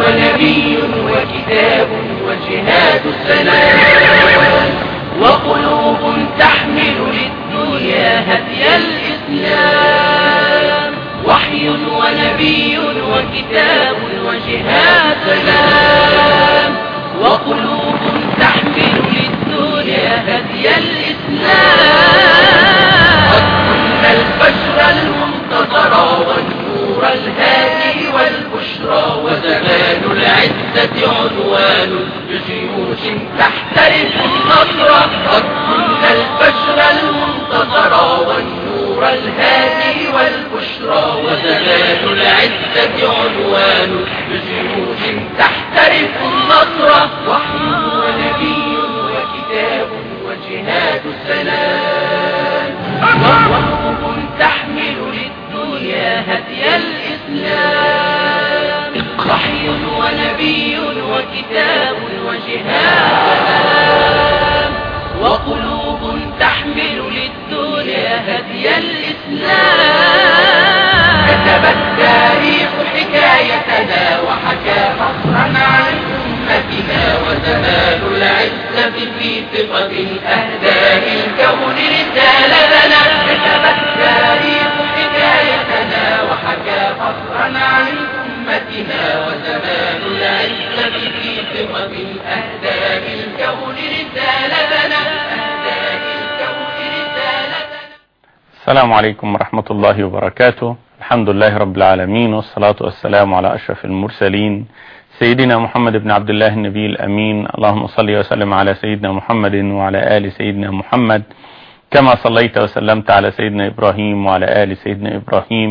ونبي وكتاب وجهاد السلام. وقلوب تحمل للدنيا هدي الإسلام. وحي ونبي وكتاب وجهاد سلام. وقلوب تحمل للدنيا هدي الإسلام. العزة عنوان بجيوش تحترف النصر قد كنا البشر المنتظر والنور الهادي والبشرى وزمان العزة عنوان بجيوش تحترف النصر كتب التاريخ حكايتنا وحكى فخرا عن أمتنا وزمان العزة في ثقة أهداه الكون رسالة لنا. كتب التاريخ حكايتنا وحكى فخرا عن أمتنا وزمان العزة في ثقة الكون رسالة لنا. السلام عليكم ورحمة الله وبركاته. الحمد لله رب العالمين والصلاة والسلام على أشرف المرسلين. سيدنا محمد بن عبد الله النبي الأمين. اللهم صل وسلم على سيدنا محمد وعلى آل سيدنا محمد كما صليت وسلمت على سيدنا إبراهيم وعلى آل سيدنا إبراهيم.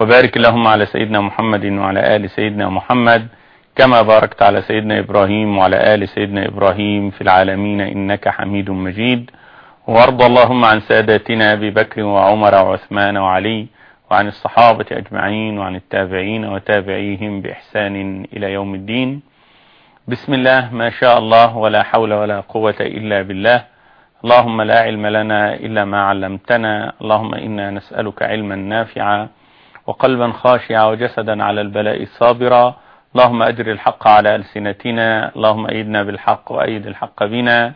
وبارك اللهم على سيدنا محمد وعلى آل سيدنا محمد كما باركت على سيدنا إبراهيم وعلى آل سيدنا إبراهيم في العالمين. إنك حميد مجيد. وارض اللهم عن ساداتنا أبي بكر وعمر وعثمان وعلي وعن الصحابة أجمعين وعن التابعين وتابعيهم بإحسان إلى يوم الدين. بسم الله ما شاء الله ولا حول ولا قوة إلا بالله. اللهم لا علم لنا إلا ما علمتنا. اللهم إنا نسألك علما نافعا وقلبا خاشعا وجسدا على البلاء صابرا اللهم أجر الحق على ألسنتنا. اللهم أيدنا بالحق وأيد الحق بنا.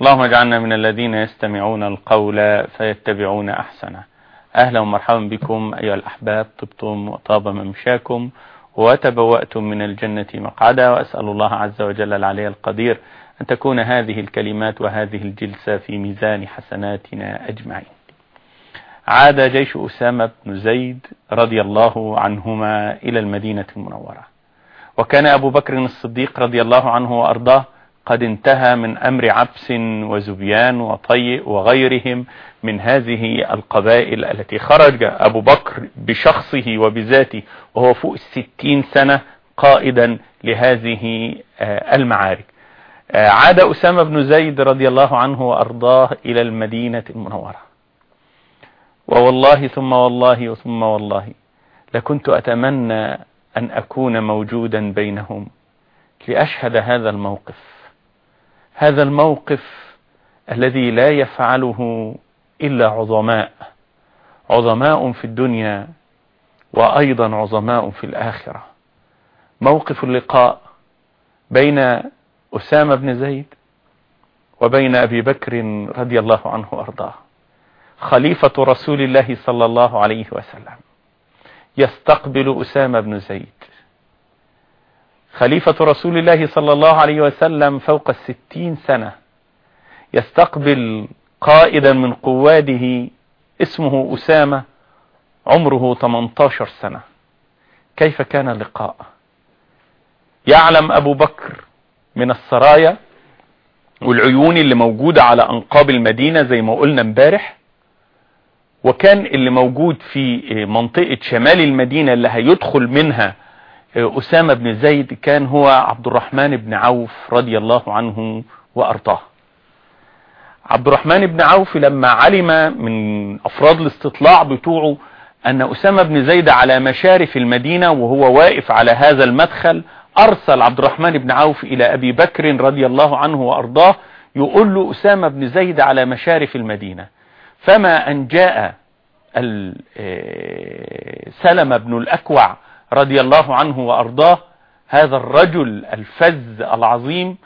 اللهم اجعلنا من الذين يستمعون القول فيتبعون أحسنه. أهلا ومرحبا بكم أيها الأحباب طبتم وطاب ممشاكم وتبوأتم من الجنة مقعدا وأسأل الله عز وجل العلي القدير أن تكون هذه الكلمات وهذه الجلسة في ميزان حسناتنا أجمعين. عاد جيش أسامة بن زيد رضي الله عنهما إلى المدينة المنورة. وكان أبو بكر الصديق رضي الله عنه وأرضاه قد انتهى من أمر عبس وزبيان وطيء وغيرهم من هذه القبائل التي خرج أبو بكر بشخصه وبذاته وهو فوق الستين سنة قائدا لهذه المعارك. عاد أسامة بن زيد رضي الله عنه وأرضاه إلى المدينة المنورة. ووالله ثم والله ثم والله لكنت أتمنى أن أكون موجودا بينهم لأشهد هذا الموقف. هذا الموقف الذي لا يفعله إلا عظماء عظماء في الدنيا وأيضا عظماء في الآخرة. موقف اللقاء بين أسامة بن زيد وبين أبي بكر رضي الله عنه وأرضاه. خليفة رسول الله صلى الله عليه وسلم يستقبل أسامة بن زيد. خليفة رسول الله صلى الله عليه وسلم فوق الستين سنة يستقبل قائدا من قواده اسمه أسامة عمره 18 سنة. كيف كان اللقاء؟ يعلم أبو بكر من السرايا والعيون اللي موجودة على أنقاب المدينة زي ما قلنا امبارح وكان اللي موجود في منطقة شمال المدينة اللي هيدخل منها أسامة بن زيد كان هو عبد الرحمن بن عوف رضي الله عنه وأرضاه. عبد الرحمن بن عوف لما علم من أفراد الاستطلاع بتوعه أن أسامة بن زيد على مشارف المدينة وهو واقف على هذا المدخل أرسل عبد الرحمن بن عوف إلى أبي بكر رضي الله عنه وأرضاه يقول له أسامة بن زيد على مشارف المدينة. فما أن جاء سلم بن الأكوع رضي الله عنه وأرضاه هذا الرجل الفز العظيم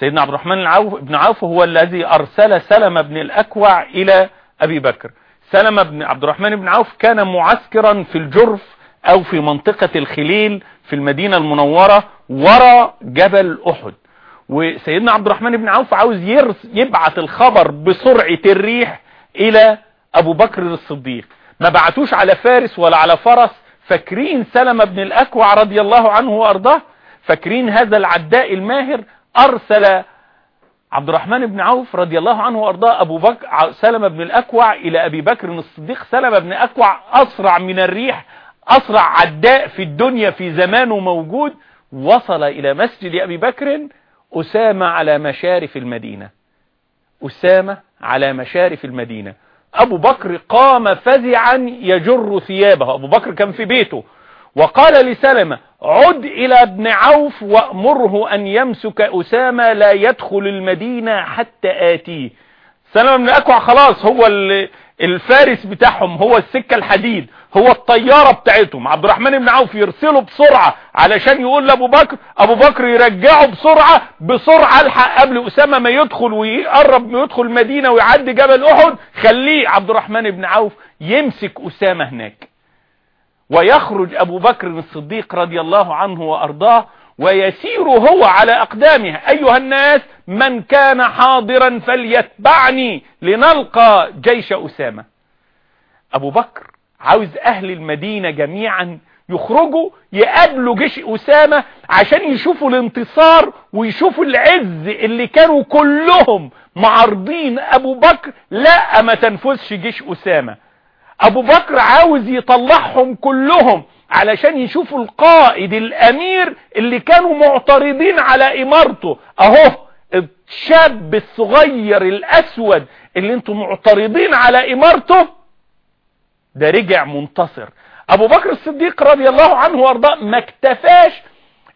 سيدنا عبد الرحمن العوف بن عوف هو الذي أرسل سلم بن الأكوع إلى أبي بكر. سلم بن عبد الرحمن بن عوف كان معسكرا في الجرف أو في منطقة الخليل في المدينة المنورة وراء جبل أحد. وسيدنا عبد الرحمن بن عوف عاوز يبعث الخبر بسرعة الريح إلى أبو بكر الصديق. ما بعتوش على فارس ولا على فرس فاكرين سلم بن الأكوع رضي الله عنه وأرضاه؟ فاكرين هذا العداء الماهر؟ أرسل عبد الرحمن بن عوف رضي الله عنه وأرضاه أبو بكر سلم بن الأكوع إلى أبي بكر الصديق. سلم بن أكوع أسرع من الريح أسرع عداء في الدنيا في زمانه موجود. وصل إلى مسجد أبي بكر أسامة على مشارف المدينة. أسامة على مشارف المدينة. أبو بكر قام فزعا يجر ثيابه. أبو بكر كان في بيته. وقال لسلمة عد إلى ابن عوف وأمره أن يمسك أسامة لا يدخل المدينة حتى آتيه. سلمة بن أكوع خلاص هو الفارس بتاعهم هو السكة الحديد. هو الطيارة بتاعتهم. عبد الرحمن بن عوف يرسله بسرعة علشان يقول لأبو بكر أبو بكر يرجعه بسرعة بسرعة ألحق قبل أسامة ما يدخل ويقرب ما يدخل المدينة ويعدي جبل أحد خليه عبد الرحمن بن عوف يمسك أسامة هناك. ويخرج أبو بكر الصديق رضي الله عنه وأرضاه ويسير هو على أقدامه. أيها الناس من كان حاضرا فليتبعني لنلقى جيش أسامة. أبو بكر عاوز أهل المدينة جميعا يخرجوا يقابلوا جيش أسامة عشان يشوفوا الانتصار ويشوفوا العز اللي كانوا كلهم معارضين أبو بكر. لا ما تنفذش جيش أسامة. أبو بكر عاوز يطلعهم كلهم علشان يشوفوا القائد الأمير اللي كانوا معترضين على إمارته. أهو الشاب الصغير الأسود اللي أنتم معترضين على إمارته. ده رجع منتصر. أبو بكر الصديق رضي الله عنه وأرضاه ما اكتفاش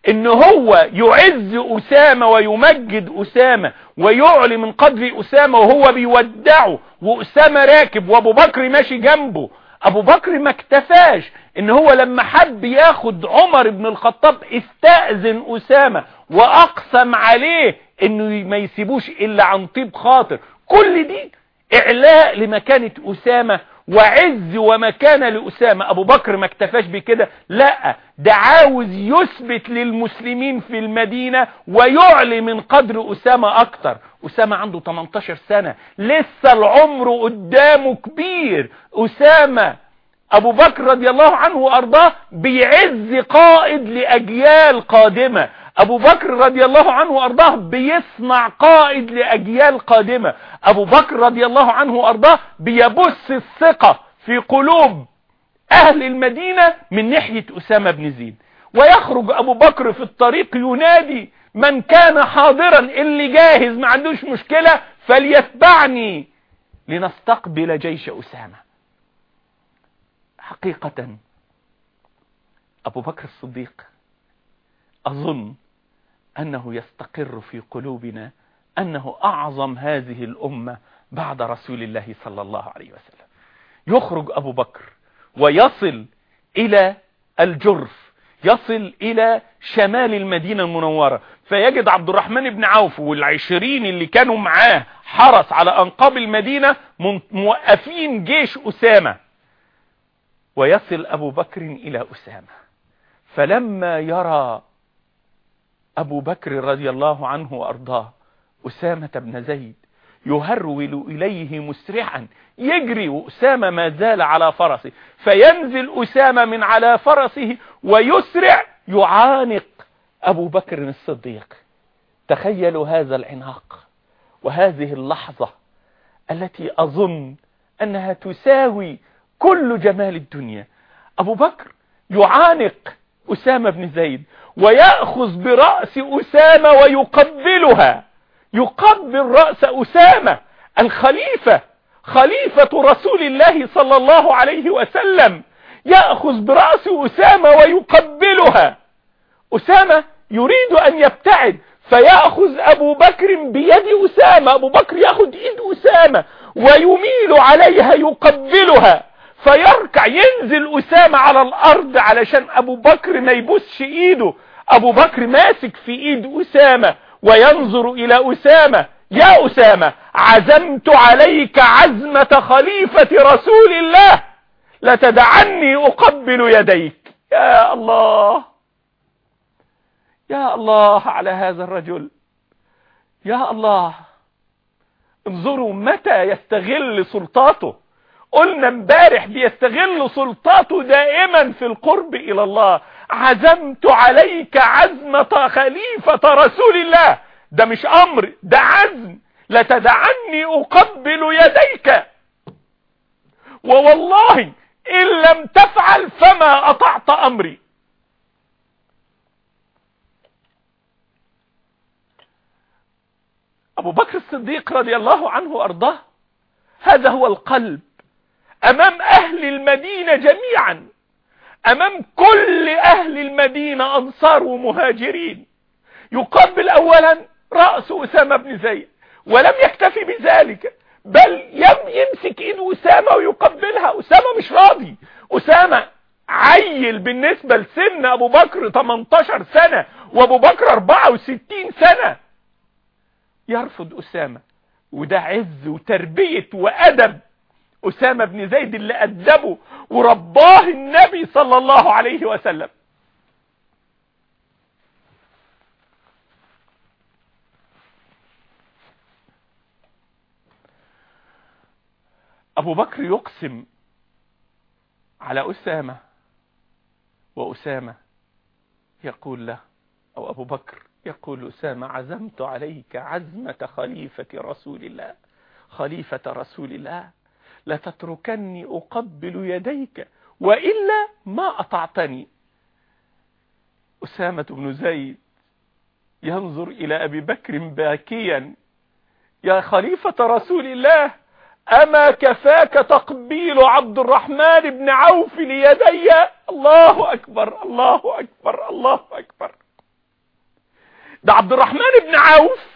إن هو يعز أسامة ويمجد أسامة ويعلي من قدر أسامة وهو بيودعه وأسامة راكب وأبو بكر ماشي جنبه. أبو بكر ما اكتفاش إن هو لما حب ياخد عمر بن الخطاب استأذن أسامة وأقسم عليه إنه ما يسيبوش إلا عن طيب خاطر. كل دي إعلاء لمكانة أسامة وعز ومكانة لأسامة. أبو بكر ما اكتفاش بكده. لا ده عاوز يثبت للمسلمين في المدينة ويعلي من قدر أسامة أكتر. أسامة عنده 18 سنة. لسه العمر قدامه كبير. أسامة أبو بكر رضي الله عنه وأرضاه بيعز قائد لأجيال قادمة. أبو بكر رضي الله عنه وأرضاه بيصنع قائد لأجيال قادمة. أبو بكر رضي الله عنه وأرضاه بيبث الثقة في قلوب أهل المدينة من ناحية أسامة بن زيد. ويخرج أبو بكر في الطريق ينادي من كان حاضرا اللي جاهز ما عندوش مشكلة فليتبعني لنستقبل جيش أسامة. حقيقة أبو بكر الصديق أظن أنه يستقر في قلوبنا أنه أعظم هذه الأمة بعد رسول الله صلى الله عليه وسلم. يخرج أبو بكر ويصل إلى الجرف يصل إلى شمال المدينة المنورة فيجد عبد الرحمن بن عوف والعشرين اللي كانوا معاه حرس على أنقاب المدينة موقفين جيش أسامة. ويصل أبو بكر إلى أسامة. فلما يرى أبو بكر رضي الله عنه وأرضاه أسامة بن زيد يهرول إليه مسرعا يجري وأسامة ما زال على فرسه فينزل أسامة من على فرسه ويسرع يعانق أبو بكر الصديق. تخيلوا هذا العناق وهذه اللحظة التي أظن أنها تساوي كل جمال الدنيا. أبو بكر يعانق أسامة بن زيد ويأخذ برأس أسامة ويقبلها. يقبل رأس أسامة الخليفة خليفة رسول الله صلى الله عليه وسلم. يأخذ برأس أسامة ويقبلها. أسامة يريد أن يبتعد فيأخذ أبو بكر بيد أسامة. أبو بكر يأخذ إيد أسامة ويميل عليها يقبلها. فيركع ينزل أسامة على الأرض علشان أبو بكر ما يبوسش إيده. أبو بكر ماسك في إيد أسامة وينظر إلى أسامة. يا أسامة عزمت عليك عزمة خليفة رسول الله. لتدعني أقبل يديك. يا الله يا الله على هذا الرجل. يا الله انظروا متى يستغل سلطاته. قلنا امبارح بيستغل سلطاته دائما في القرب إلى الله. عزمت عليك عزمة خليفة رسول الله. ده مش أمر ده عزم. لتدعني أقبل يديك. ووالله إن لم تفعل فما أطعت أمري. أبو بكر الصديق رضي الله عنه وأرضاه هذا هو القلب. أمام أهل المدينة جميعا. أمام كل أهل المدينة أنصار ومهاجرين. يقبل اولا رأس أسامة بن زيد ولم يكتفي بذلك بل يمسك إيد أسامة ويقبلها. أسامة مش راضي. أسامة عيل بالنسبة لسن أبو بكر 18 سنة وأبو بكر 64 سنة. يرفض أسامة وده عز وتربية وأدب. أسامة بن زيد اللي أدبه ورباه النبي صلى الله عليه وسلم. أبو بكر يقسم على أسامة وأسامة يقول له أو أبو بكر يقول أسامة عزمت عليك عزمة خليفة رسول الله خليفة رسول الله. لتتركني أقبل يديك وإلا ما أطعتني. أسامة بن زيد ينظر إلى أبي بكر باكيا يا خليفة رسول الله أما كفاك تقبيل عبد الرحمن بن عوف ليدي؟ الله أكبر الله أكبر الله أكبر. ده عبد الرحمن بن عوف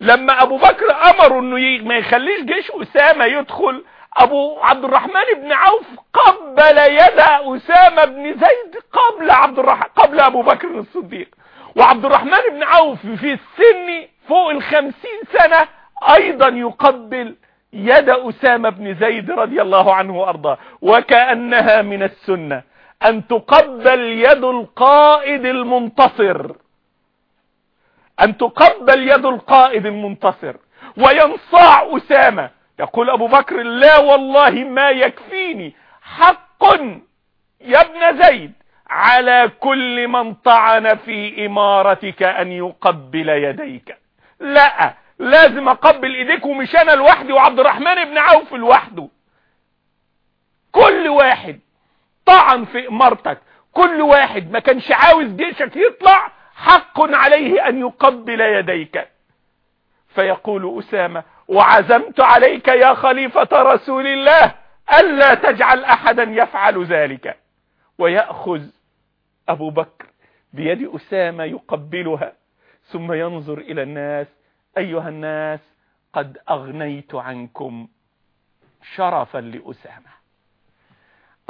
لما أبو بكر أمر إنه ما يخليش جيش أسامة يدخل أبو عبد الرحمن بن عوف قبل يد أسامة بن زيد قبل عبد الرحمن قبل أبو بكر الصديق. وعبد الرحمن بن عوف في السن فوق الخمسين سنة أيضا يقبل يد أسامة بن زيد رضي الله عنه وأرضاه. وكأنها من السنة أن تقبل يد القائد المنتصر. أن تقبل يد القائد المنتصر وينصاع أسامة. يقول أبو بكر لا والله ما يكفيني. حق يا ابن زيد على كل من طعن في إمارتك أن يقبل يديك. لا لازم أقبل إيديك ومش أنا لوحدي وعبد الرحمن بن عوف لوحده. كل واحد طعن في إمارتك. كل واحد ما كانش عاوز جيشك يطلع حق عليه أن يقبل يديك. فيقول أسامة وعزمت عليك يا خليفة رسول الله ألا تجعل أحدا يفعل ذلك. ويأخذ أبو بكر بيد أسامة يقبلها ثم ينظر إلى الناس. أيها الناس قد أغنيت عنكم شرفا لأسامة.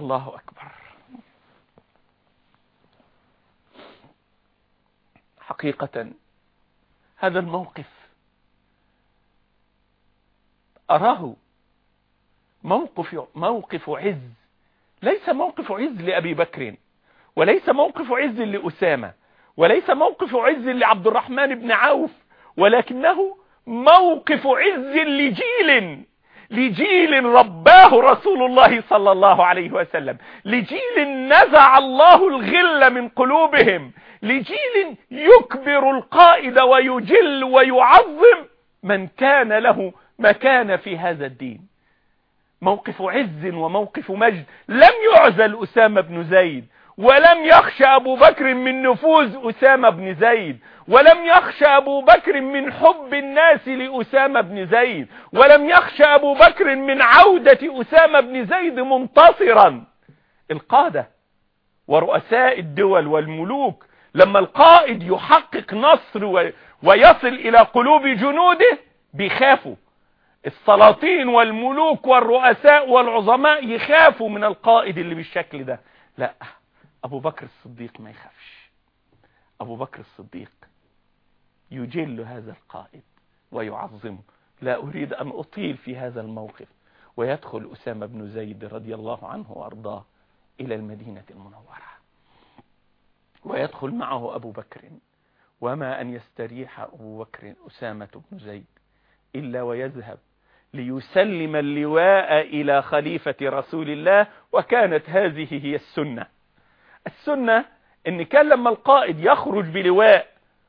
الله أكبر. حقيقة. هذا الموقف أراه موقف, موقف عز. ليس موقف عز لأبي بكر وليس موقف عز لأسامة وليس موقف عز لعبد الرحمن بن عوف ولكنه موقف عز لجيل. لجيل رباه رسول الله صلى الله عليه وسلم. لجيل نزع الله الغل من قلوبهم. لجيل يكبر القائد ويجل ويعظم من كان له مكان في هذا الدين. موقف عز وموقف مجد. لم يعزل أسامة بن زيد. ولم يخشى أبو بكر من نفوذ أسامة بن زيد ولم يخشى أبو بكر من حب الناس لأسامة بن زيد ولم يخشى أبو بكر من عودة أسامة بن زيد منتصرا. القادة ورؤساء الدول والملوك لما القائد يحقق نصر ويصل إلى قلوب جنوده بيخافوا. السلاطين والملوك والرؤساء والعظماء يخافوا من القائد اللي بالشكل ده. لا. أبو بكر الصديق ما يخافش. أبو بكر الصديق يجل هذا القائد ويعظمه لا أريد أن أطيل في هذا الموقف. ويدخل أسامة بن زيد رضي الله عنه وأرضاه إلى المدينة المنورة. ويدخل معه أبو بكر. وما أن يستريح أبو بكر أسامة بن زيد إلا ويذهب ليسلم اللواء إلى خليفة رسول الله وكانت هذه هي السنة. السنة إن كان لما القائد يخرج بلواء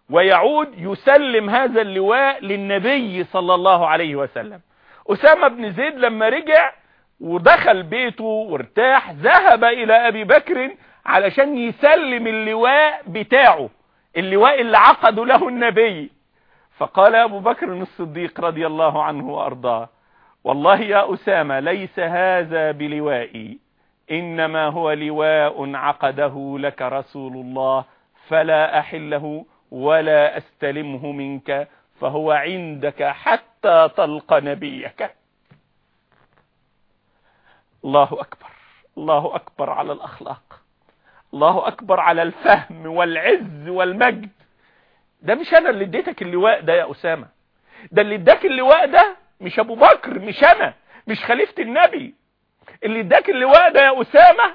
ويعود يسلم هذا اللواء للنبي صلى الله عليه وسلم. أسامة بن زيد لما رجع ودخل بيته وارتاح ذهب إلى أبي بكر علشان يسلم اللواء بتاعه اللواء اللي عقده له النبي. فقال أبو بكر الصديق رضي الله عنه وأرضاه والله يا أسامة ليس هذا بلوائي. إنما هو لواء عقده لك رسول الله فلا أحله ولا أستلمه منك فهو عندك حتى تلقى نبيك. الله أكبر الله أكبر على الأخلاق الله أكبر على الفهم والعز والمجد. ده مش أنا اللي اديتك اللواء ده يا أسامة. ده اللي اداك اللواء ده مش أبو بكر مش أنا مش خليفة النبي. اللي اداك اللواء ده يا أسامة؟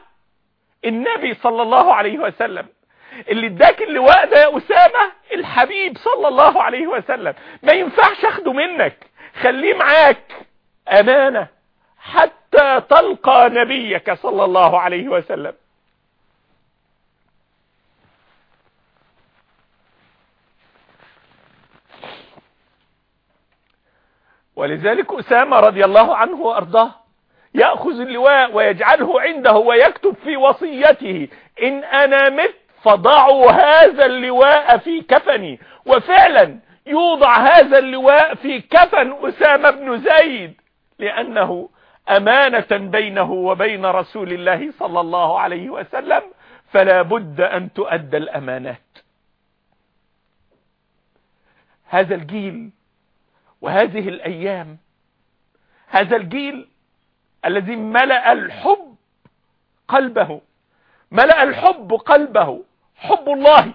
النبي صلى الله عليه وسلم. اللي اداك اللواء ده يا أسامة؟ الحبيب صلى الله عليه وسلم. ما ينفعش أخده منك. خليه معاك. أمانة. حتى تلقى نبيك صلى الله عليه وسلم. ولذلك أسامة رضي الله عنه وأرضاه يأخذ اللواء ويجعله عنده ويكتب في وصيته إن أنا مت فضعوا هذا اللواء في كفني. وفعلا يوضع هذا اللواء في كفن أسامة بن زيد لأنه أمانة بينه وبين رسول الله صلى الله عليه وسلم فلا بد أن تؤدى الأمانات. هذا الجيل وهذه الأيام هذا الجيل الذي ملأ الحب قلبه. ملأ الحب قلبه. حب الله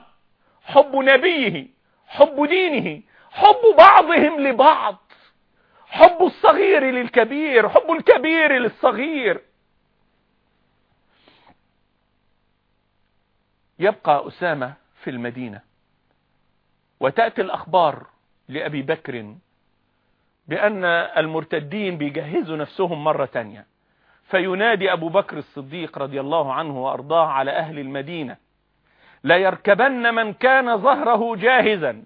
حب نبيه حب دينه حب بعضهم لبعض. حب الصغير للكبير حب الكبير للصغير. يبقى أسامة في المدينة وتأتي الأخبار لأبي بكر بأن المرتدين بيجهزوا نفسهم مرة تانية. فينادي أبو بكر الصديق رضي الله عنه وأرضاه على أهل المدينة لا يركبن من كان ظهره جاهزا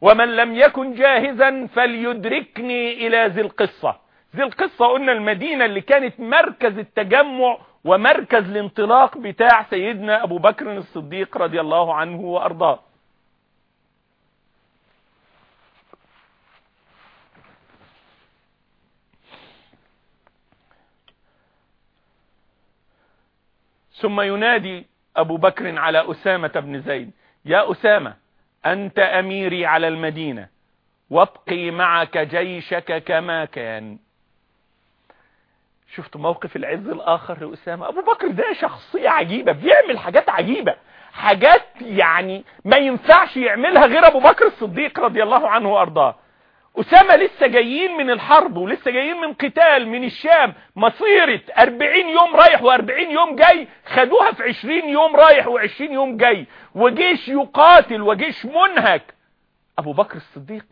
ومن لم يكن جاهزا فليدركني إلى ذي القصة. ذي القصة قلنا المدينة اللي كانت مركز التجمع ومركز الانطلاق بتاع سيدنا أبو بكر الصديق رضي الله عنه وأرضاه. ثم ينادي أبو بكر على أسامة بن زيد يا أسامة أنت أميري على المدينة وابقي معك جيشك كما كان. شفت موقف العز الآخر لأسامة؟ أبو بكر ده شخصية عجيبة بيعمل حاجات عجيبة حاجات يعني ما ينفعش يعملها غير أبو بكر الصديق رضي الله عنه وأرضاه. أسامة لسه جايين من الحرب ولسه جايين من قتال من الشام. مصيرة 40 يوم رايح و40 يوم جاي خدوها في 20 يوم رايح و20 يوم جاي. وجيش يقاتل وجيش منهك. أبو بكر الصديق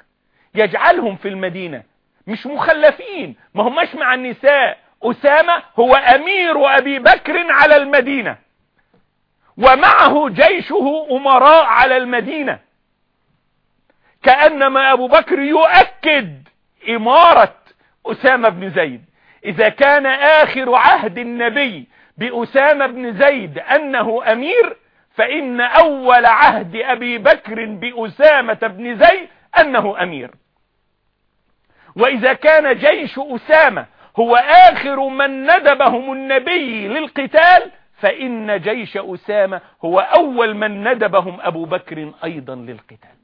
يجعلهم في المدينة مش مخلفين ما هماش مع النساء. أسامة هو أمير أبي بكر على المدينة ومعه جيشه أمراء على المدينة. كأنما أبو بكر يؤكد إمارة أسامة بن زيد. إذا كان آخر عهد النبي بأسامة بن زيد أنه أمير فإن أول عهد أبي بكر بأسامة بن زيد أنه أمير. وإذا كان جيش أسامة هو آخر من ندبهم النبي للقتال فإن جيش أسامة هو أول من ندبهم أبو بكر أيضا للقتال.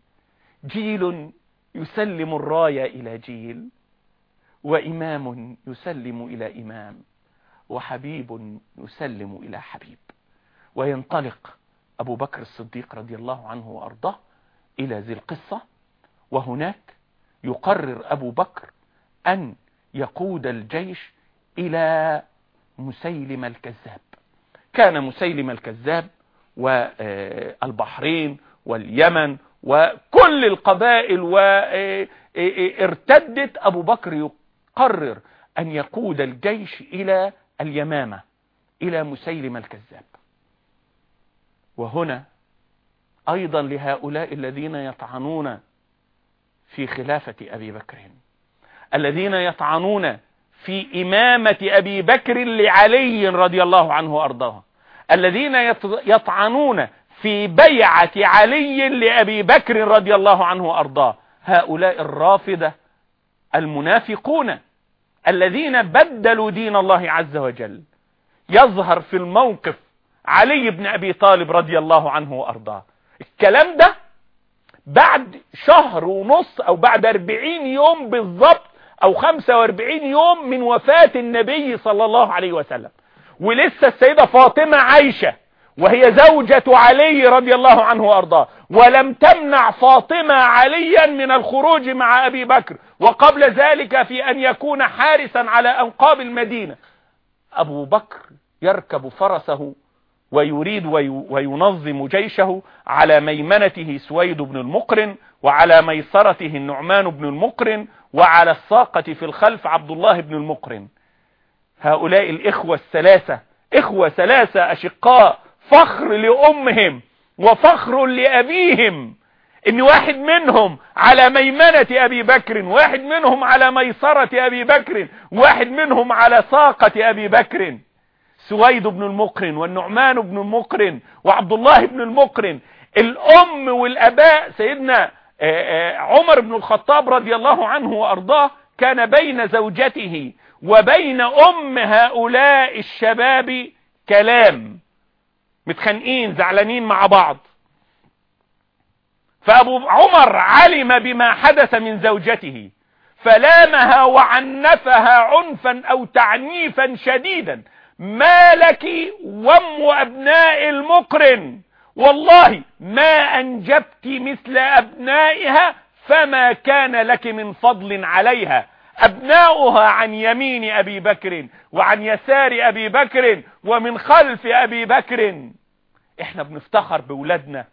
جيل يسلم الراية إلى جيل وإمام يسلم إلى إمام وحبيب يسلم إلى حبيب. وينطلق أبو بكر الصديق رضي الله عنه وأرضاه إلى ذي القصة وهناك يقرر أبو بكر أن يقود الجيش إلى مسيلم الكذاب. كان مسيلم الكذاب والبحرين واليمن وكل القبائل وارتدت أبو بكر يقرر أن يقود الجيش إلى اليمامة إلى مسيلم الكذاب. وهنا أيضا لهؤلاء الذين يطعنون في خلافة أبي بكر الذين يطعنون في إمامة أبي بكر لعلي رضي الله عنه وأرضاه الذين يطعنون في بيعة علي لأبي بكر رضي الله عنه وأرضاه. هؤلاء الرافضة المنافقون الذين بدلوا دين الله عز وجل. يظهر في الموقف علي بن أبي طالب رضي الله عنه وأرضاه. الكلام ده بعد شهر ونص أو بعد 40 يوم بالضبط أو 45 يوم من وفاة النبي صلى الله عليه وسلم. ولسه السيدة فاطمة عايشة. وهي زوجة علي رضي الله عنه وأرضاه. ولم تمنع فاطمة عليا من الخروج مع أبي بكر. وقبل ذلك في أن يكون حارسا على أنقاب المدينة. أبو بكر يركب فرسه ويريد وينظم جيشه على ميمنته سويد بن المقرن وعلى ميسرته النعمان بن المقرن وعلى الساقة في الخلف عبد الله بن المقرن. هؤلاء الإخوة الثلاثة إخوة ثلاثة أشقاء فخر لأمهم وفخر لأبيهم. إن واحد منهم على ميمنة أبي بكر واحد منهم على ميسرة أبي بكر واحد منهم على ساقة أبي بكر. سويد بن المقرن والنعمان بن المقرن وعبد الله بن المقرن. الأم والأباء سيدنا عمر بن الخطاب رضي الله عنه وأرضاه كان بين زوجته وبين أم هؤلاء الشباب كلام. متخانقين زعلانين مع بعض. فأبو عمر علم بما حدث من زوجته فلامها وعنفها عنفا أو تعنيفا شديدا. ما لك وم أبناء المقرن؟ والله ما أنجبت مثل أبنائها فما كان لك من فضل عليها. أبناؤها عن يمين أبي بكر وعن يسار أبي بكر ومن خلف أبي بكر. إحنا بنفتخر بولادنا.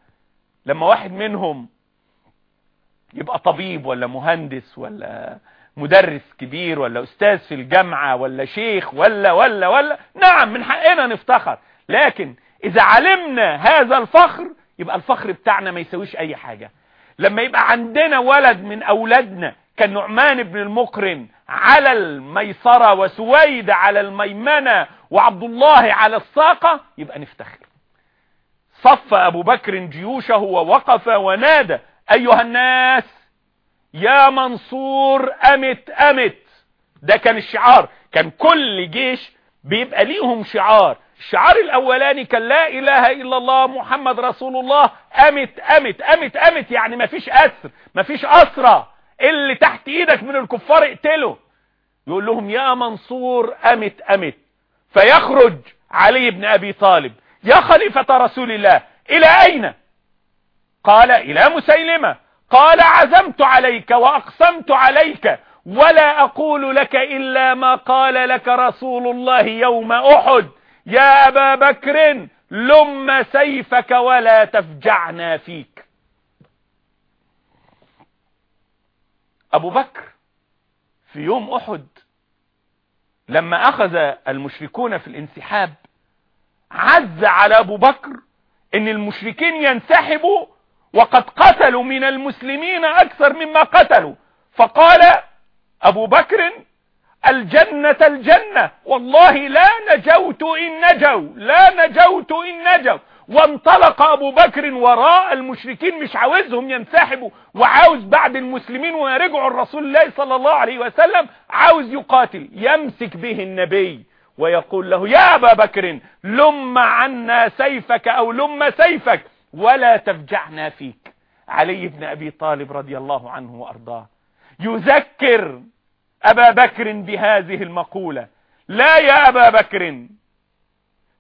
لما واحد منهم يبقى طبيب ولا مهندس ولا مدرس كبير ولا أستاذ في الجامعة ولا شيخ ولا ولا ولا نعم من حقنا نفتخر. لكن إذا علمنا هذا الفخر يبقى الفخر بتاعنا ما يسويش أي حاجة. لما يبقى عندنا ولد من أولادنا كالنعمان بن المقرن على الميسرة وسويد على الميمنة وعبد الله على الساقة يبقى نفتخر. صف أبو بكر جيوشه ووقف ونادى أيها الناس يا منصور أمت أمت. ده كان الشعار كان كل جيش بيبقى ليهم شعار. الشعار الأولاني كان لا إله إلا الله محمد رسول الله أمت أمت أمت أمت. يعني مفيش أسر مفيش أسرة. اللي تحت إيدك من الكفار اقتله. يقول لهم يا منصور أمت أمت. فيخرج علي بن أبي طالب. يا خليفة رسول الله إلى أين؟ قال إلى مسيلمة. قال عزمت عليك وأقسمت عليك ولا أقول لك إلا ما قال لك رسول الله يوم أحد. يا أبا بكر لم سيفك ولا تفجعنا فيك. أبو بكر في يوم أحد لما أخذ المشركون في الانسحاب عز على أبو بكر إن المشركين ينسحبوا وقد قتلوا من المسلمين أكثر مما قتلوا. فقال أبو بكر الجنة الجنة والله لا نجوت إن نجوا لا نجوت إن نجوا. وانطلق أبو بكر وراء المشركين مش عاوزهم ينسحبوا. وعاوز بعد المسلمين ويرجعوا الرسول الله صلى الله عليه وسلم عاوز يقاتل يمسك به النبي. ويقول له يا أبا بكر لم عنا سيفك أو لم سيفك ولا تفجعنا فيك. علي بن أبي طالب رضي الله عنه وأرضاه. يذكر أبا بكر بهذه المقولة. لا يا أبا بكر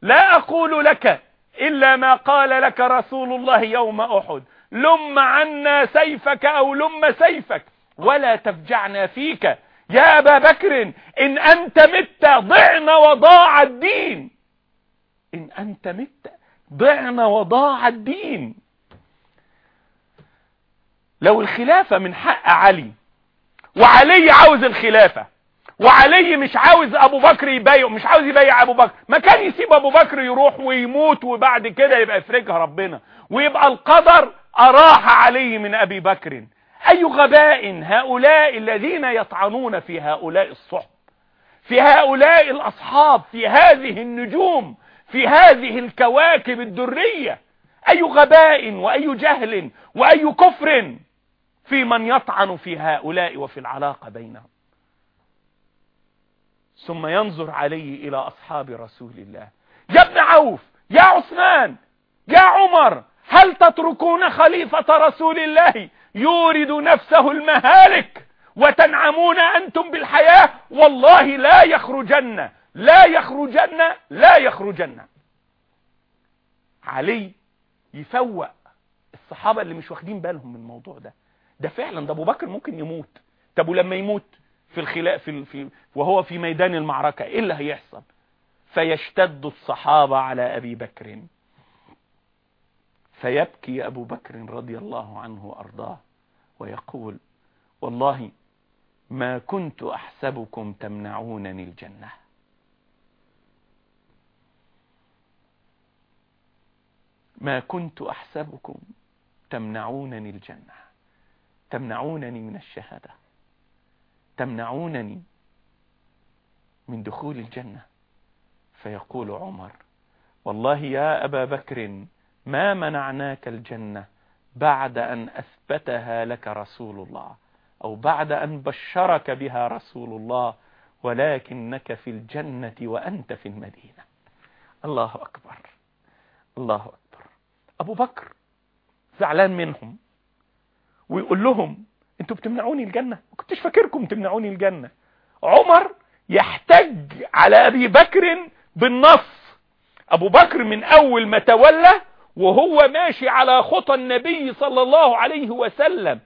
لا أقول لك إلا ما قال لك رسول الله يوم أحد. لم عنا سيفك أو لم سيفك ولا تفجعنا فيك. يا أبا بكر إن أنت مت ضعنا وضاع الدين. إن أنت مت ضعنا وضاع الدين. لو الخلافة من حق علي وعلي عاوز الخلافة وعلي مش عاوز أبو بكر يبايع مش عاوز يبايع أبو بكر ما كان يسيب أبو بكر يروح ويموت وبعد كده يبقى يفرجها ربنا ويبقى القدر أراح علي من أبي بكر. أي غباء هؤلاء الذين يطعنون في هؤلاء الصحب في هؤلاء الأصحاب في هذه النجوم في هذه الكواكب الدرية أي غباء وأي جهل وأي كفر في من يطعن في هؤلاء وفي العلاقة بينهم. ثم ينظر علي إلى أصحاب رسول الله. يا ابن عوف يا عثمان يا عمر هل تتركون خليفة رسول الله؟ يورد نفسه المهالك وتنعمون أنتم بالحياة والله لا يخرجن لا يخرجن لا يخرجن. علي يفوق. الصحابة اللي مش واخدين بالهم من الموضوع ده. ده فعلا ده أبو بكر ممكن يموت. طب ولما يموت في الخلاف في, في وهو في ميدان المعركة إيه اللي هيحصل؟ فيشتد الصحابة على أبي بكر. فيبكي أبو بكر رضي الله عنه وأرضاه. ويقول والله ما كنت أحسبكم تمنعونني الجنة. ما كنت أحسبكم تمنعونني الجنة. تمنعونني من الشهادة. تمنعونني من دخول الجنة. فيقول عمر والله يا أبا بكر ما منعناك الجنة؟ بعد أن أثبتها لك رسول الله أو بعد أن بشرك بها رسول الله ولكنك في الجنة وأنت في المدينة. الله أكبر. الله أكبر. أبو بكر زعلان منهم ويقول لهم أنتوا بتمنعوني الجنة؟ ما كنتش فاكركم تمنعوني الجنة. عمر يحتج على أبي بكر بالنص. أبو بكر من أول ما تولى وهو ماشي على خطى النبي صلى الله عليه وسلم.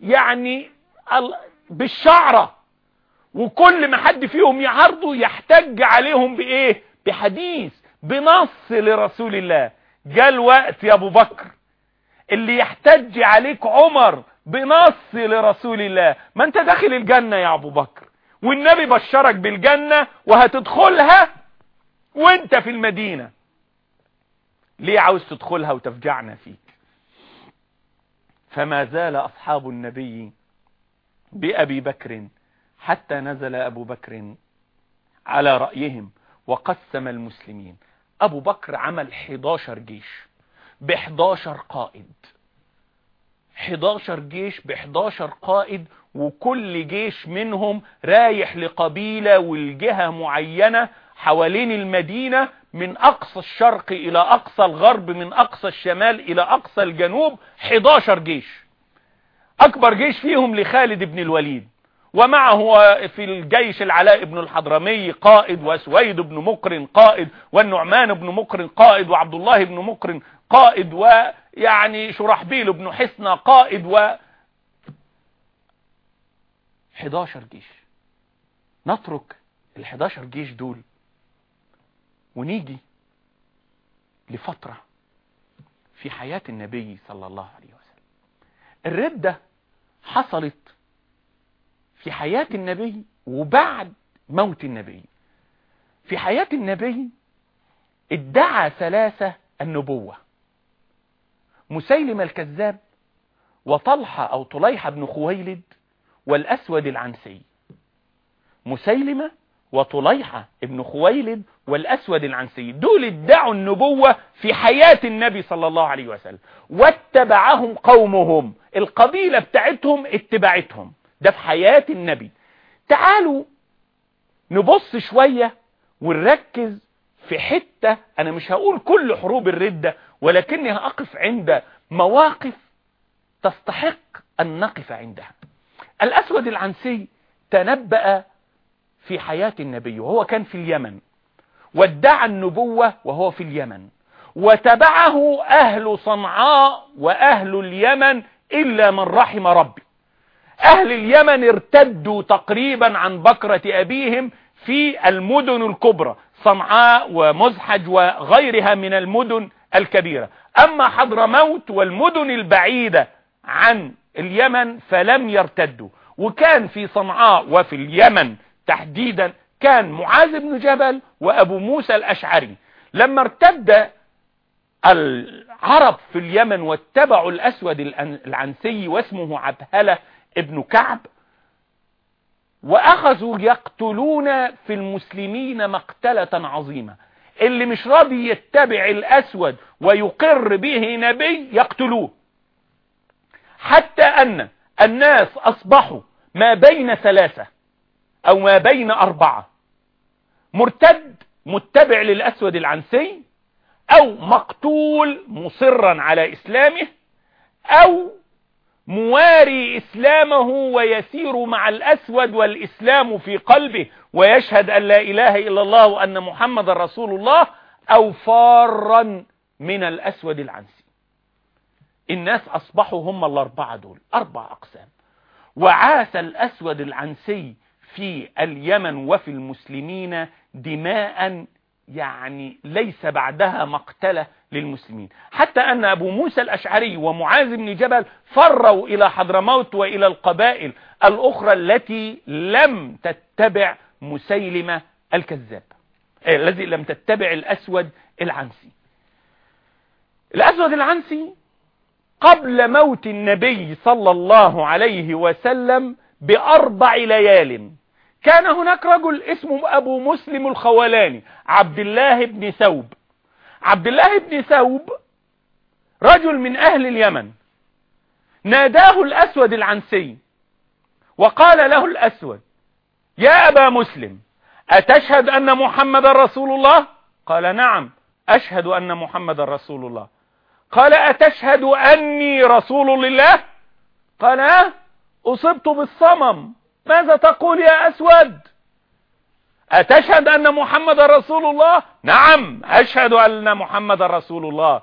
يعني بالشعرة. وكل ما حد فيهم يعرضه يحتج عليهم بإيه؟ بحديث بنص لرسول الله. جاء الوقت يا أبو بكر. اللي يحتج عليك عمر بنص لرسول الله. ما أنت داخل الجنة يا أبو بكر. والنبي بشرك بالجنة وهتدخلها وأنت في المدينة. ليه عاوز تدخلها وتفجعنا فيك؟ فما زال أصحاب النبي بأبي بكر حتى نزل أبو بكر على رأيهم وقسم المسلمين. أبو بكر عمل 11 جيش ب 11 قائد. 11 جيش ب 11 قائد وكل جيش منهم رايح لقبيلة والجهة معينة حوالين المدينة من أقصى الشرق إلى أقصى الغرب من أقصى الشمال إلى أقصى الجنوب 11 جيش. أكبر جيش فيهم لخالد بن الوليد. ومعه في الجيش العلاء بن الحضرمي قائد وسويد بن مقرن قائد والنعمان بن مقرن قائد وعبد الله بن مقرن قائد ويعني شرحبيل بن حسنى قائد و 11 جيش. نترك ال 11 جيش دول. ونيجي لفترة في حياة النبي صلى الله عليه وسلم. الردة حصلت في حياة النبي وبعد موت النبي. في حياة النبي ادعى ثلاثة النبوة. مسيلم الكذاب وطلحة أو طليحة بن خويلد والأسود العنسي. مسيلمة وطليحة ابن خويلد والأسود العنسي دول ادعوا النبوة في حياة النبي صلى الله عليه وسلم واتبعهم قومهم القبيلة بتاعتهم اتبعتهم ده في حياة النبي. تعالوا نبص شوية ونركز في حتة أنا مش هقول كل حروب الردة ولكني هأقف عند مواقف تستحق أن نقف عندها. الأسود العنسي تنبأ في حياة النبي وهو كان في اليمن. وادعى النبوة وهو في اليمن. وتبعه أهل صنعاء وأهل اليمن إلا من رحم ربي. أهل اليمن ارتدوا تقريبا عن بكرة أبيهم في المدن الكبرى صنعاء ومزحج وغيرها من المدن الكبيرة. أما حضرموت والمدن البعيدة عن اليمن فلم يرتدوا. وكان في صنعاء وفي اليمن تحديدا كان معاذ بن جبل وأبو موسى الأشعري. لما ارتد العرب في اليمن واتبعوا الأسود العنسي واسمه عبهلة ابن كعب وأخذوا يقتلون في المسلمين مقتلة عظيمة. اللي مش راضي يتبع الأسود ويقر به نبي يقتلوه. حتى أن الناس أصبحوا ما بين ثلاثة. أو ما بين أربعة. مرتد متبع للأسود العنسي أو مقتول مصرا على إسلامه أو مواري إسلامه ويسير مع الأسود والإسلام في قلبه ويشهد أن لا إله إلا الله وأن محمد رسول الله أو فارا من الأسود العنسي. الناس أصبحوا هم الأربعة دول أربع أقسام. وعاث الأسود العنسي في اليمن وفي المسلمين دماء يعني ليس بعدها مقتلة للمسلمين. حتى أن أبو موسى الأشعري ومعاذ بن جبل فروا إلى حضرموت وإلى القبائل الأخرى التي لم تتبع مسيلمة الكذاب الذي لم تتبع الأسود العنسي. الأسود العنسي قبل موت النبي صلى الله عليه وسلم بأربع ليال. كان هناك رجل اسمه أبو مسلم الخولاني عبد الله بن ثوب. عبد الله بن ثوب رجل من أهل اليمن. ناداه الأسود العنسي وقال له الأسود يا أبا مسلم أتشهد أن محمد رسول الله؟ قال نعم أشهد أن محمد رسول الله. قال أتشهد أني رسول لله؟ قال أه أصبت بالصمم. ماذا تقول يا أسود؟ أتشهد أن محمد رسول الله؟ نعم أشهد أن محمد رسول الله.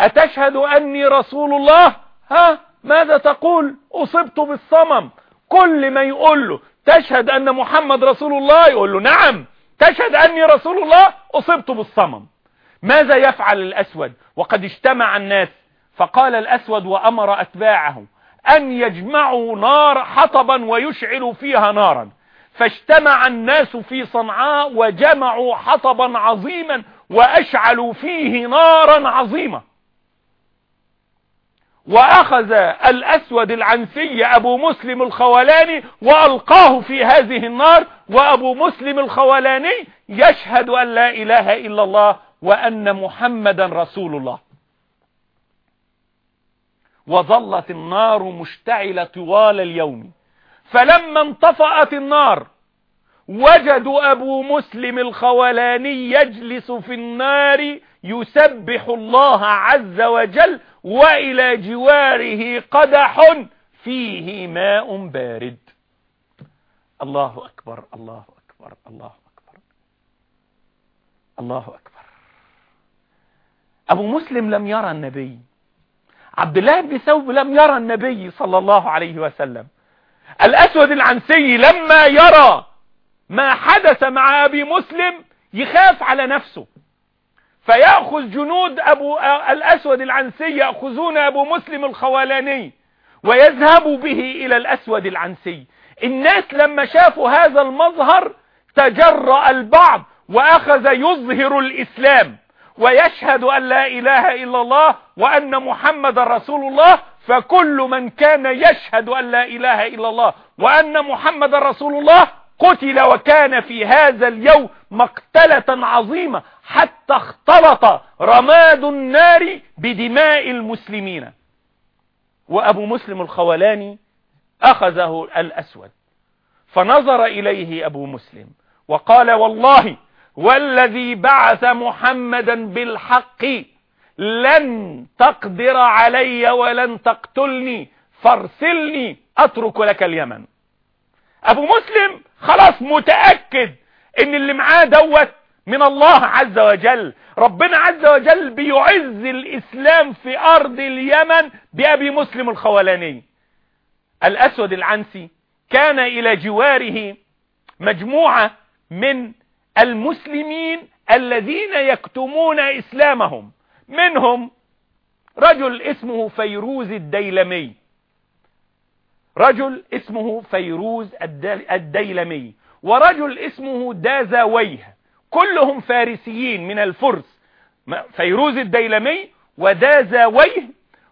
أتشهد أني رسول الله؟ ها ماذا تقول؟ أصبت بالصمم. كل ما يقول له تشهد أن محمد رسول الله؟ يقول له نعم. تشهد أني رسول الله؟ أصبت بالصمم. ماذا يفعل الأسود؟ وقد اجتمع الناس. فقال الأسود وأمر أتباعه. أن يجمعوا نار حطبا ويشعلوا فيها نارا. فاجتمع الناس في صنعاء وجمعوا حطبا عظيما وأشعلوا فيه نارا عظيمة وأخذ الأسود العنسي أبو مسلم الخولاني وألقاه في هذه النار وأبو مسلم الخولاني يشهد أن لا إله إلا الله وأن محمدا رسول الله. وظلت النار مشتعلة طوال اليوم. فلما انطفأت النار وجدوا أبو مسلم الخولاني يجلس في النار يسبح الله عز وجل وإلى جواره قدح فيه ماء بارد. الله أكبر الله أكبر الله أكبر الله أكبر. أبو مسلم لم يرى النبي. عبد الله بن ثوب لم يرى النبي صلى الله عليه وسلم. الأسود العنسي لما يرى ما حدث مع أبي مسلم يخاف على نفسه. فيأخذ جنود أبو الأسود العنسي يأخذون أبو مسلم الخولاني ويذهبوا به إلى الأسود العنسي. الناس لما شافوا هذا المظهر تجرأ البعض وأخذ يظهر الإسلام. ويشهد أن لا إله إلا الله وأن محمد رسول الله فكل من كان يشهد أن لا إله إلا الله وأن محمد رسول الله قتل وكان في هذا اليوم مقتلة عظيمة حتى اختلط رماد النار بدماء المسلمين. وأبو مسلم الخولاني أخذه الأسود. فنظر إليه أبو مسلم وقال والله والذي بعث محمدا بالحق لن تقدر علي ولن تقتلني فارسلني أترك لك اليمن. أبو مسلم خلاص متأكد إن اللي معاه دوت من الله عز وجل. ربنا عز وجل بيعز الإسلام في أرض اليمن بأبي مسلم الخولاني. الأسود العنسي كان إلى جواره مجموعة من المسلمين الذين يكتمون إسلامهم. منهم رجل اسمه فيروز الديلمي. رجل اسمه فيروز الديلمي. ورجل اسمه دازاويه. كلهم فارسيين من الفرس. فيروز الديلمي ودازاويه.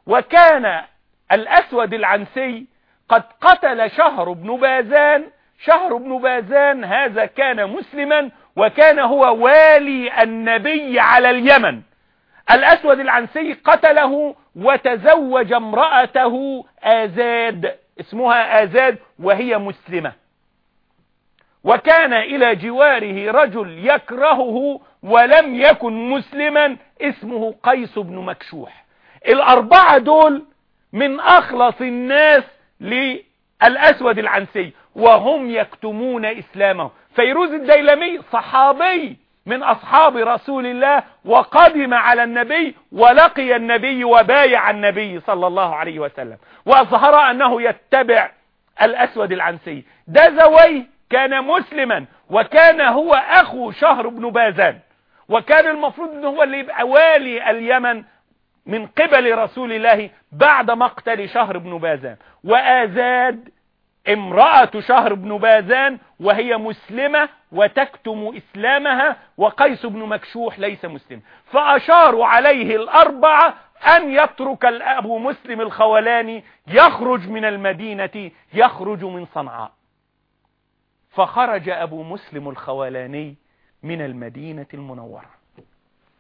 وكان الأسود العنسي قد قتل شهر بن بازان. شهر بن بازان هذا كان مسلما وكان هو والي النبي على اليمن. الأسود العنسي قتله وتزوج امرأته آزاد اسمها آزاد وهي مسلمة. وكان إلى جواره رجل يكرهه ولم يكن مسلما اسمه قيس بن مكشوح. الأربعة دول من أخلص الناس للأسود العنسي وهم يكتمون إسلامه فيروز الديلمي صحابي من أصحاب رسول الله وقدم على النبي ولقي النبي وبايع النبي صلى الله عليه وسلم وأظهر أنه يتبع الأسود العنسي. ده زوي كان مسلما وكان هو أخو شهر بن بازان وكان المفروض أنه هو اللي يبقى والي اليمن من قبل رسول الله بعد مقتل شهر بن بازان. وآزاد امرأة شهر بن بازان وهي مسلمة وتكتم إسلامها وقيس بن مكشوح ليس مسلم. فأشاروا عليه الأربعة أن يترك الأبو مسلم الخولاني يخرج من المدينة يخرج من صنعاء. فخرج أبو مسلم الخولاني من المدينة المنورة.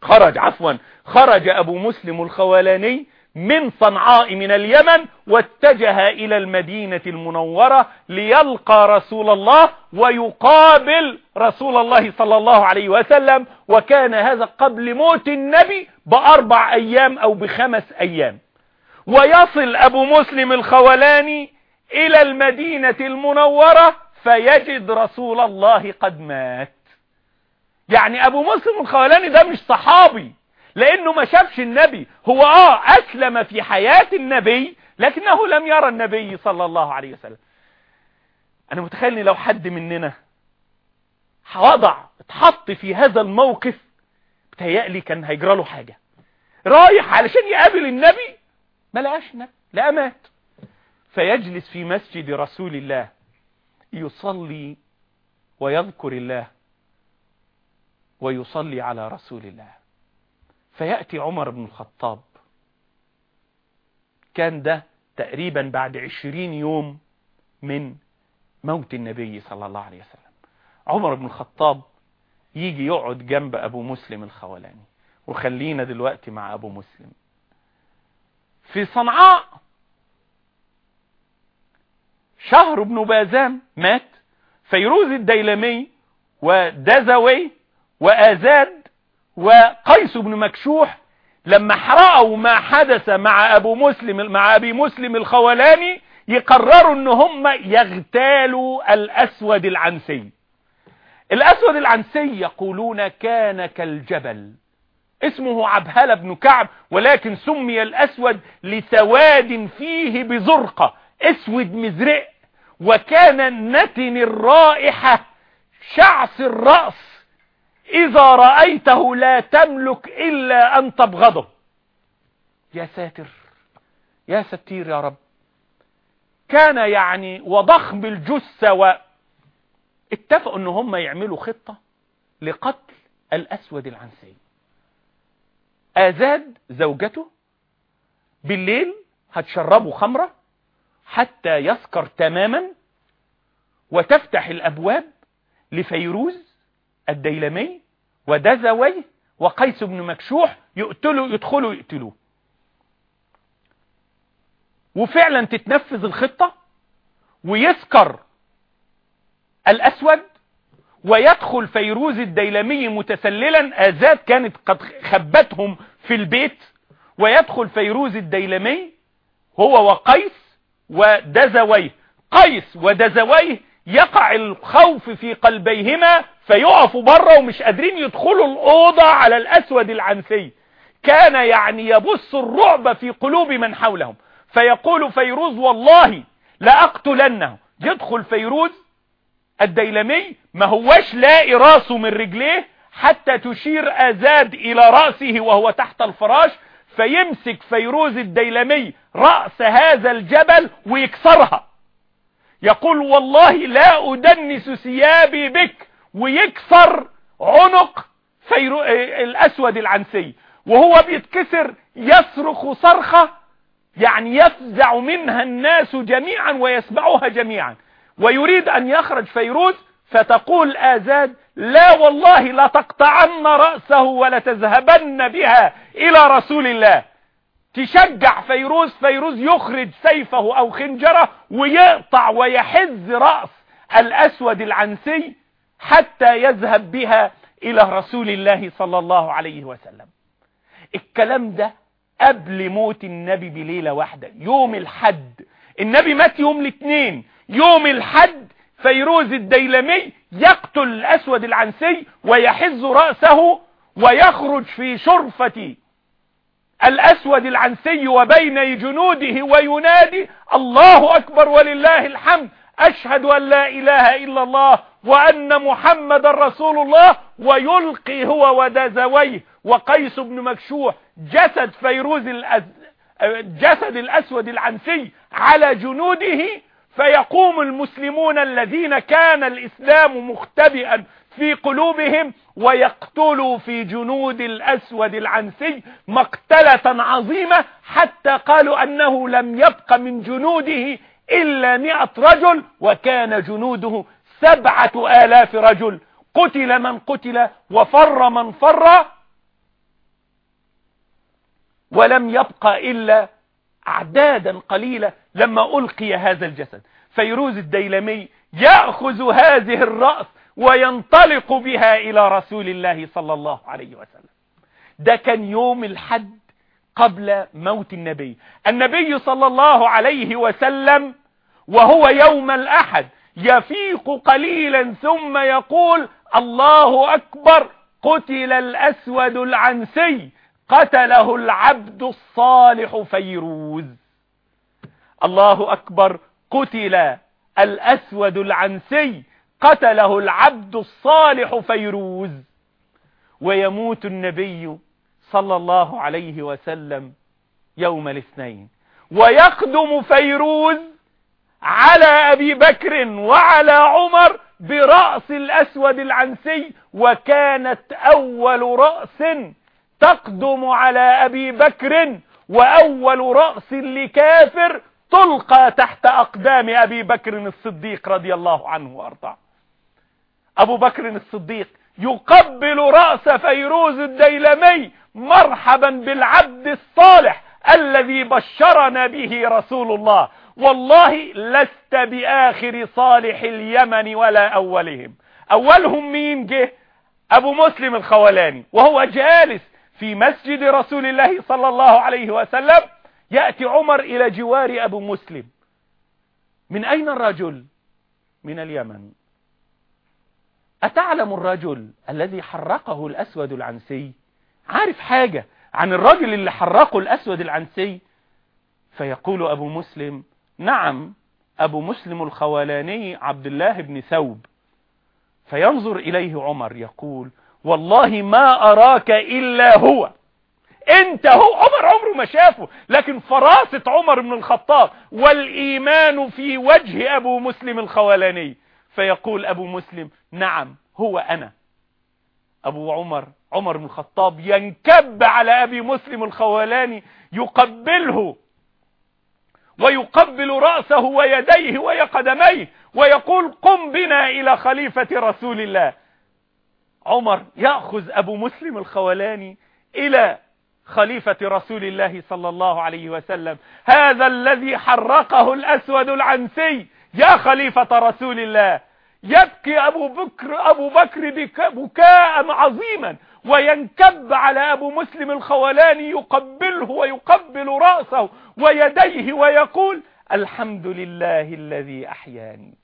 خرج عفوا خرج أبو مسلم الخولاني من صنعاء من اليمن واتجه إلى المدينة المنورة ليلقى رسول الله ويقابل رسول الله صلى الله عليه وسلم وكان هذا قبل موت النبي بأربع أيام أو بخمس أيام. ويصل أبو مسلم الخولاني إلى المدينة المنورة فيجد رسول الله قد مات. يعني أبو مسلم الخولاني ده مش صحابي. لأنه ما شافش النبي. هو آه أسلم في حياة النبي لكنه لم يرى النبي صلى الله عليه وسلم. أنا متخيل لو حد مننا وضع اتحط في هذا الموقف بتهيألي كان هيجرى له حاجة. رايح علشان يقابل النبي ما لقاش النبي لا مات. فيجلس في مسجد رسول الله يصلي ويذكر الله ويصلي على رسول الله. فيأتي عمر بن الخطاب. كان ده تقريبا بعد عشرين يوم من موت النبي صلى الله عليه وسلم. عمر بن الخطاب يجي يقعد جنب أبو مسلم الخولاني وخلينا دلوقتي مع أبو مسلم. في صنعاء شهر بن بازام مات فيروز الديلمي ودزوي وآزاد وقيس بن مكشوح لما حرقوا ما حدث مع أبو مسلم مع أبي مسلم الخولاني يقرروا إن هم يغتالوا الأسود العنسي. الأسود العنسي يقولون كان كالجبل. اسمه عبهلة بن كعب ولكن سمي الأسود لسواد فيه بزرقة أسود مزرق وكان نتن الرائحة شعث الرأس. إذا رأيته لا تملك إلا أن تبغضه. يا ساتر يا ستير يا رب. كان يعني وضخم الجثة واتفقوا إن هم يعملوا خطة لقتل الأسود العنسي. آزاد زوجته بالليل هتشربوا خمرة حتى يسكر تماما وتفتح الأبواب لفيروز الديلمي ودزوي وقيس بن مكشوح يقتلوا يدخلوا يقتلوه. وفعلا تتنفذ الخطة ويسكر الأسود ويدخل فيروز الديلمي متسللا آزاد كانت قد خبتهم في البيت ويدخل فيروز الديلمي هو وقيس ودزويه قيس ودزويه يقع الخوف في قلبيهما فيقفوا بره ومش قادرين يدخلوا الأوضة على الأسود العنسي. كان يعني يبث الرعب في قلوب من حولهم. فيقول فيروز والله لأقتلنه يدخل فيروز الديلمي ما هوش لاقي راسه من رجليه حتى تشير آزاد إلى رأسه وهو تحت الفراش. فيمسك فيروز الديلمي رأس هذا الجبل ويكسرها. يقول والله لا أدنس ثيابي بك ويكسر عنق فيرو... الأسود العنسي وهو بيتكسر يصرخ صرخة يعني يفزع منها الناس جميعا ويسمعها جميعا. ويريد أن يخرج فيروز فتقول آزاد لا والله لا تقطعن رأسه ولا تذهبن بها إلى رسول الله. تشجع فيروز فيروز يخرج سيفه أو خنجره ويقطع ويحز رأس الأسود العنسي حتى يذهب بها إلى رسول الله صلى الله عليه وسلم. الكلام ده قبل موت النبي بليلة واحدة يوم الحد. النبي مات يوم الاثنين يوم الحد فيروز الديلمي يقتل الأسود العنسي ويحز رأسه ويخرج في شرفة الأسود العنسي وبين جنوده وينادي الله أكبر ولله الحمد أشهد أن لا إله إلا الله وأن محمد رسول الله ويلقي هو ودازويه وقيس بن مكشوح جسد فيروز الأز... جسد الأسود العنسي على جنوده فيقوم المسلمون الذين كان الإسلام مختبئا في قلوبهم ويقتلوا في جنود الأسود العنسي مقتلة عظيمة حتى قالوا أنه لم يبق من جنوده إلا مئة رجل وكان جنوده سبعة آلاف رجل. قتل من قتل وفر من فر ولم يبق إلا أعدادا قليلة لما ألقي هذا الجسد. فيروز الديلمي يأخذ هذه الرأس وينطلق بها إلى رسول الله صلى الله عليه وسلم. ده كان يوم الحد قبل موت النبي. النبي صلى الله عليه وسلم وهو يوم الأحد يفيق قليلا ثم يقول الله أكبر قتل الأسود العنسي قتله العبد الصالح فيروز. الله أكبر قتل الأسود العنسي قتله العبد الصالح فيروز ويموت النبي صلى الله عليه وسلم يوم الاثنين. ويقدم فيروز على أبي بكر وعلى عمر برأس الأسود العنسي وكانت أول رأس تقدم على أبي بكر وأول رأس لكافر تلقى تحت أقدام أبي بكر الصديق رضي الله عنه وأرضاه. أبو بكر الصديق يقبل رأس فيروز الديلمي مرحبا بالعبد الصالح الذي بشرنا به رسول الله. والله لست بآخر صالح اليمن ولا أولهم. أولهم مين جه؟ أبو مسلم الخولاني وهو جالس في مسجد رسول الله صلى الله عليه وسلم. يأتي عمر إلى جوار أبو مسلم. من أين الرجل؟ من اليمن. أتعلم الرجل الذي حرقه الأسود العنسي؟ عارف حاجة عن الرجل اللي حرقه الأسود العنسي؟ فيقول أبو مسلم نعم أبو مسلم الخولاني عبد الله بن ثوب. فينظر إليه عمر يقول والله ما أراك إلا هو. أنت هو. عمر عمره ما شافه لكن فراسة عمر بن الخطاب والإيمان في وجه أبو مسلم الخولاني فيقول أبو مسلم نعم هو أنا. أبو عمر عمر بن الخطاب ينكب على أبي مسلم الخولاني يقبله ويقبل رأسه ويديه ويقدميه ويقول قم بنا إلى خليفة رسول الله. عمر يأخذ أبو مسلم الخولاني إلى خليفة رسول الله صلى الله عليه وسلم. هذا الذي حرقه الأسود العنسي. يا خليفة رسول الله يبكي أبو بكر, أبو بكر بكاء عظيما وينكب على أبو مسلم الخولاني يقبله ويقبل رأسه ويديه ويقول الحمد لله الذي أحياني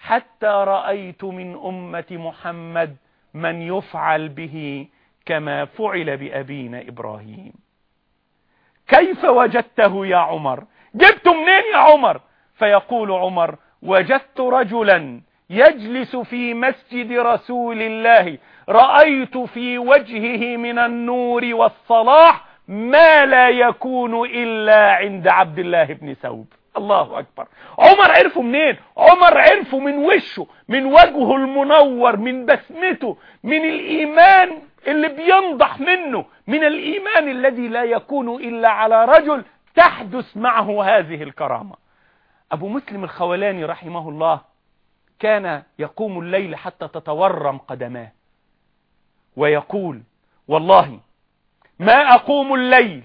حتى رأيت من أمة محمد من يفعل به كما فعل بأبينا إبراهيم. كيف وجدته يا عمر؟ جبت منين يا عمر؟ فيقول عمر وجدت رجلا يجلس في مسجد رسول الله. رأيت في وجهه من النور والصلاح ما لا يكون إلا عند عبد الله بن ثوب. الله أكبر. عمر عرفه منين؟ عمر عرفه من وشه من وجهه المنور من بسمته من الإيمان اللي بينضح منه من الإيمان الذي لا يكون إلا على رجل تحدث معه هذه الكرامة. أبو مسلم الخولاني رحمه الله كان يقوم الليل حتى تتورم قدماه ويقول والله ما أقوم الليل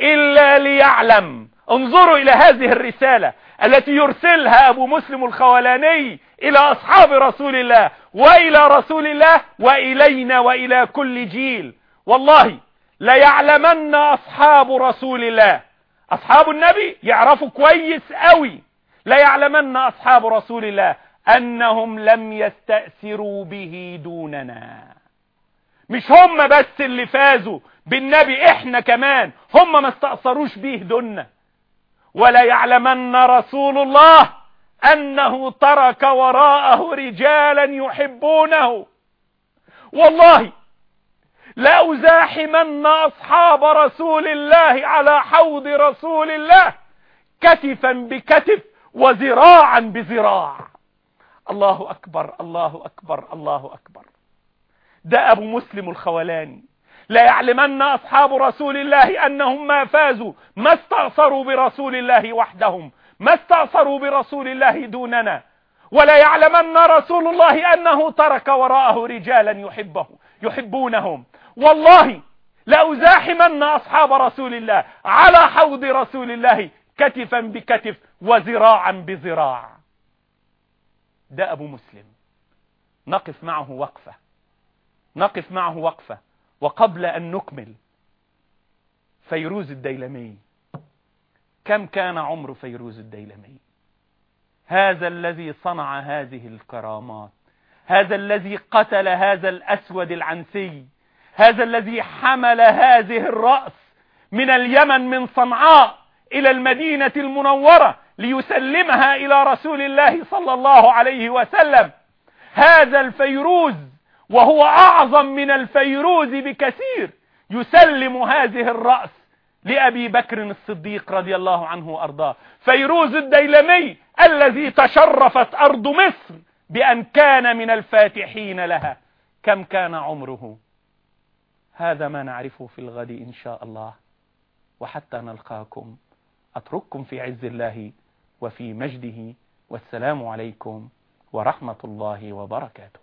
إلا ليعلم. انظروا إلى هذه الرسالة التي يرسلها أبو مسلم الخولاني إلى أصحاب رسول الله وإلى رسول الله وإلينا وإلى كل جيل. والله ليعلمن أصحاب رسول الله. أصحاب النبي يعرفوا كويس قوي ليعلمن أصحاب رسول الله أنهم لم يستأثروا به دوننا. مش هم بس اللي فازوا بالنبي إحنا كمان هم ما استأثروش به دوننا. ولا يعلمن رسول الله أنه ترك وراءه رجالا يحبونه. والله لأزاحمن أصحاب رسول الله على حوض رسول الله كتفا بكتف وذراعا بذراع الله أكبر الله أكبر الله أكبر. ده أبو مسلم الخولاني. لا يعلمن أصحاب رسول الله أنهم ما فازوا ما استأثروا برسول الله وحدهم ما استأثروا برسول الله دوننا. ولا يعلمن رسول الله أنه ترك وراءه رجالا يحبه يحبونهم. والله لأزاحمن أصحاب رسول الله على حوض رسول الله كتفا بكتف. وذراعا بذراع ده أبو مسلم. نقف معه وقفة. نقف معه وقفة. وقبل أن نكمل فيروز الديلمي. كم كان عمر فيروز الديلمي؟ هذا الذي صنع هذه الكرامات. هذا الذي قتل هذا الأسود العنسي. هذا الذي حمل هذه الرأس من اليمن من صنعاء إلى المدينة المنورة. ليسلمها إلى رسول الله صلى الله عليه وسلم. هذا الفيروز وهو أعظم من الفيروز بكثير يسلم هذه الرأس لأبي بكر الصديق رضي الله عنه وأرضاه. فيروز الديلمي الذي تشرفت أرض مصر بأن كان من الفاتحين لها. كم كان عمره؟ هذا ما نعرفه في الغد إن شاء الله. وحتى نلقاكم. أترككم في عز الله. وفي مجده والسلام عليكم ورحمة الله وبركاته.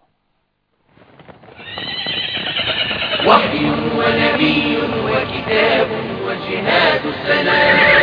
وحي ونبي وكتاب وجهاد السلام.